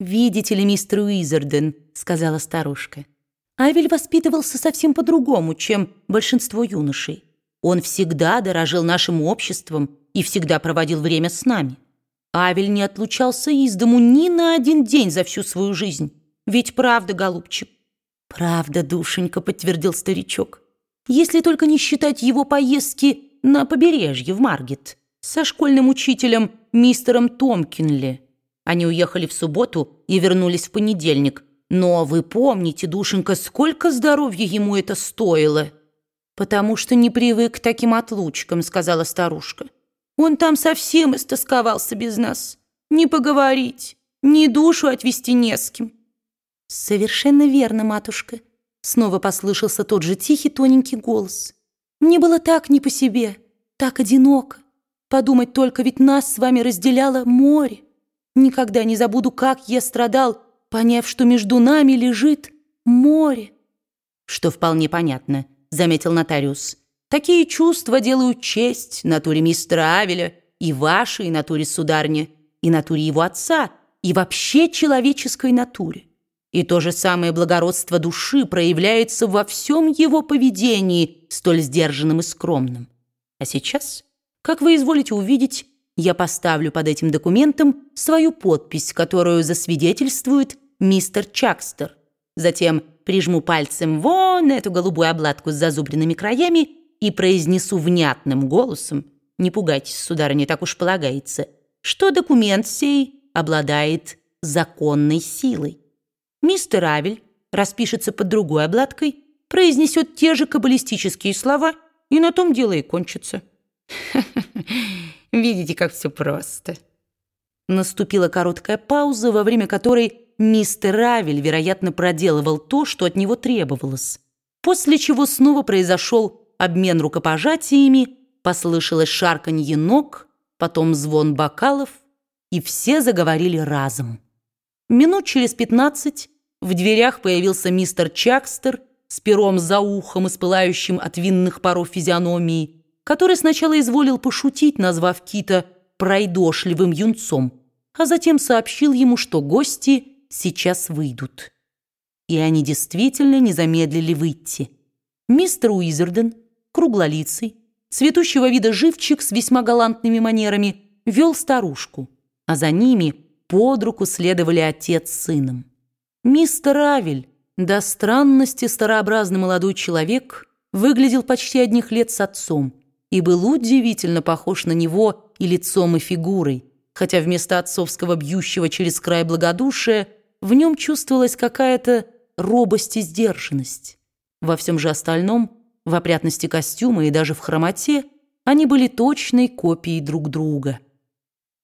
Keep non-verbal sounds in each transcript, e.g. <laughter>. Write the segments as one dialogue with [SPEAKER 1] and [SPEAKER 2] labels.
[SPEAKER 1] «Видите ли, мистер Уизерден», — сказала старушка, «Авель воспитывался совсем по-другому, чем большинство юношей. Он всегда дорожил нашим обществом и всегда проводил время с нами. Авель не отлучался из дому ни на один день за всю свою жизнь. Ведь правда, голубчик?» «Правда, душенька», — подтвердил старичок. «Если только не считать его поездки на побережье в Маргет со школьным учителем мистером Томкинли». Они уехали в субботу и вернулись в понедельник. Но вы помните, душенька, сколько здоровья ему это стоило? Потому что не привык к таким отлучкам, сказала старушка. Он там совсем истосковался без нас. Не поговорить, ни душу отвести не с кем. Совершенно верно, матушка. Снова послышался тот же тихий тоненький голос. Мне было так не по себе, так одиноко. Подумать только, ведь нас с вами разделяло море. Никогда не забуду, как я страдал, поняв, что между нами лежит море. Что вполне понятно, заметил нотариус. Такие чувства делают честь натуре мистера Авеля и вашей натуре сударня, и натуре его отца, и вообще человеческой натуре. И то же самое благородство души проявляется во всем его поведении, столь сдержанным и скромным. А сейчас, как вы изволите увидеть, я поставлю под этим документом свою подпись, которую засвидетельствует мистер Чакстер. Затем прижму пальцем вон эту голубую обладку с зазубренными краями и произнесу внятным голосом, не пугайтесь, сударыня, так уж полагается, что документ сей обладает законной силой. Мистер Авель распишется под другой обладкой, произнесет те же каббалистические слова, и на том дело и кончится. <laughs> Видите, как все просто. Наступила короткая пауза, во время которой мистер Равель, вероятно, проделывал то, что от него требовалось. После чего снова произошел обмен рукопожатиями, послышалось шарканье ног, потом звон бокалов, и все заговорили разом. Минут через пятнадцать в дверях появился мистер Чакстер с пером за ухом и с от винных паров физиономией, который сначала изволил пошутить, назвав Кита пройдошливым юнцом, а затем сообщил ему, что гости сейчас выйдут. И они действительно не замедлили выйти. Мистер Уизерден, круглолицый, цветущего вида живчик с весьма галантными манерами, вел старушку, а за ними под руку следовали отец с сыном. Мистер Авель, до странности старообразный молодой человек, выглядел почти одних лет с отцом – и был удивительно похож на него и лицом, и фигурой, хотя вместо отцовского бьющего через край благодушия в нем чувствовалась какая-то робость и сдержанность. Во всем же остальном, в опрятности костюма и даже в хромоте, они были точной копией друг друга.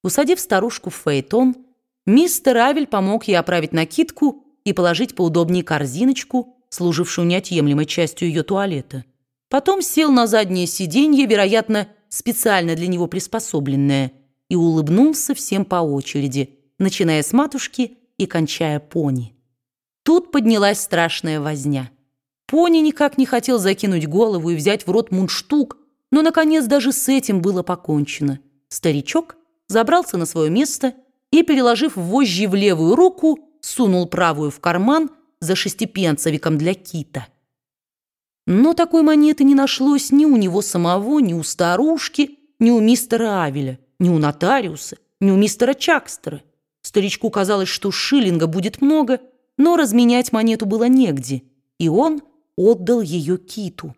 [SPEAKER 1] Усадив старушку в фаэтон, мистер Авель помог ей оправить накидку и положить поудобнее корзиночку, служившую неотъемлемой частью ее туалета. Потом сел на заднее сиденье, вероятно, специально для него приспособленное, и улыбнулся всем по очереди, начиная с матушки и кончая пони. Тут поднялась страшная возня. Пони никак не хотел закинуть голову и взять в рот мундштук, но, наконец, даже с этим было покончено. Старичок забрался на свое место и, переложив вожжи в левую руку, сунул правую в карман за шестипенцевиком для кита. Но такой монеты не нашлось ни у него самого, ни у старушки, ни у мистера Авеля, ни у нотариуса, ни у мистера Чакстера. Старичку казалось, что шиллинга будет много, но разменять монету было негде, и он отдал ее Киту.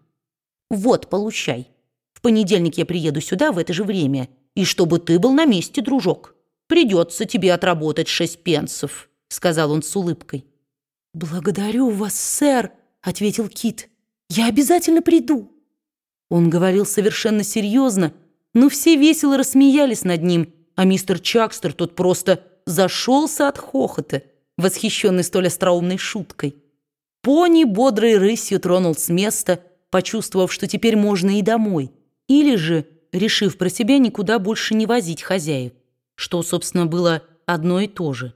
[SPEAKER 1] «Вот, получай. В понедельник я приеду сюда в это же время, и чтобы ты был на месте, дружок. Придется тебе отработать шесть пенсов», — сказал он с улыбкой. «Благодарю вас, сэр», — ответил Кит. Я обязательно приду!» Он говорил совершенно серьезно, но все весело рассмеялись над ним, а мистер Чакстер тот просто зашелся от хохота, восхищенный столь остроумной шуткой. Пони бодрой рысью тронул с места, почувствовав, что теперь можно и домой, или же, решив про себя никуда больше не возить хозяев, что, собственно, было одно и то же.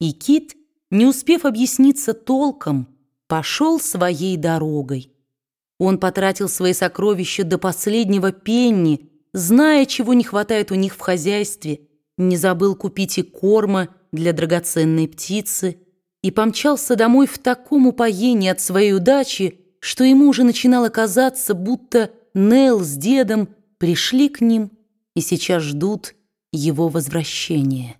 [SPEAKER 1] И Кит, не успев объясниться толком, пошел своей дорогой. Он потратил свои сокровища до последнего пенни, зная, чего не хватает у них в хозяйстве, не забыл купить и корма, для драгоценной птицы и помчался домой в таком упоении от своей удачи, что ему уже начинало казаться, будто Нел с дедом пришли к ним и сейчас ждут его возвращения.